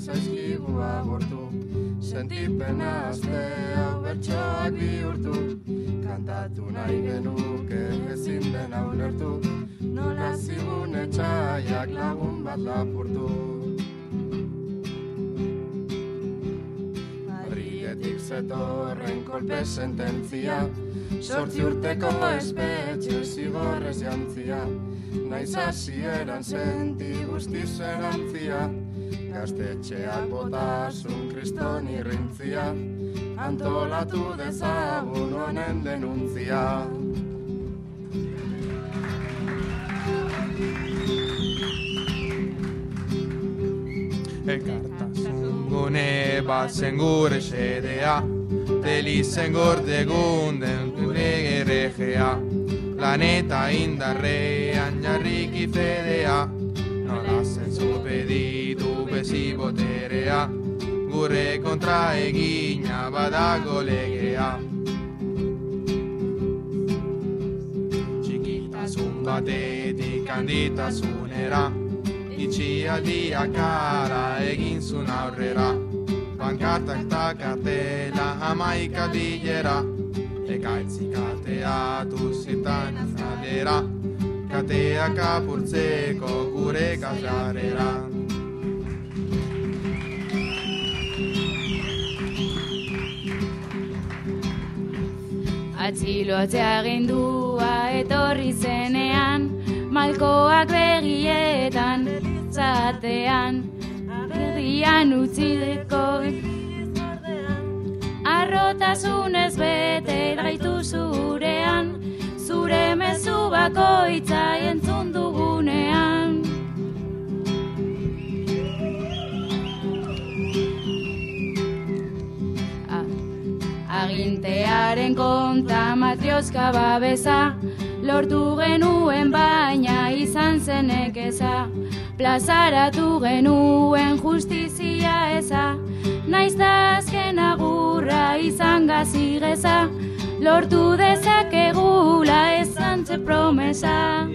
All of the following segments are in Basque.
zaizkigu agortu Sentipen azte hau bertsoak bihurtu Kantatu nahi genuke ezin den hau lertu Nola zigun etxaiak lagun bat lapurtu Madriletik zetorren kolpe sententzia Sortzi urteko espetxe zigorrez jantzia Naiz hasieran senti guztiz erantzia Gaztetxeak botasun kriston irrintzia. Antolatu dezagun honen denuntzia Ekartasun gune bat zen gure sedea Delizen gorde gunden gure gerregea Planeta indarrean jarriki fedea Nola zen zupeditu bezi boterea. Gure kontra egina badago legea. Txikitasun batetik handitasunera Itxialdia kara egin zun aurrera. Pankartak eta kartela hamaika bilera. Ekaitzik kateatu zitan azalera Kateak apurtzeko gure gazarera. Atxilotzea gindua etorri zenean Malkoak begietan zatean Erdian utzideko Arrotasunez bete gaitu zurean Zure mezu bakoitza Agintearen konta matriozka babesa Lortu genuen baina izan zenek eza. Plazaratu genuen justizia eza Naiz da azken agurra izan gazigeza Lortu dezakegula ezan ze promesa.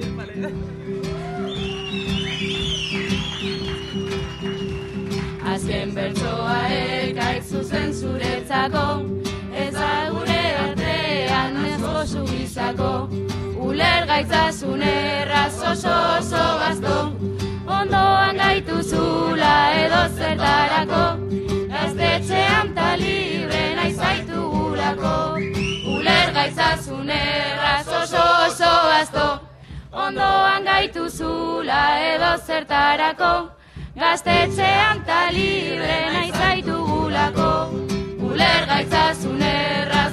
Azken bertsoa ekaik zuzen zuretzako artean ez gozu gizako Uler gaitzasun erraz oso oso gazto Ondoan gaitu zula edo zertarako Gaztetxean ta libre naiz zaitu gulako. Uler gaitzasun erraz oso oso gazto Ondoan gaitu zula edo zertarako Gaztetxean ta libre nahi zaitugulako Uler gaitzasun erraz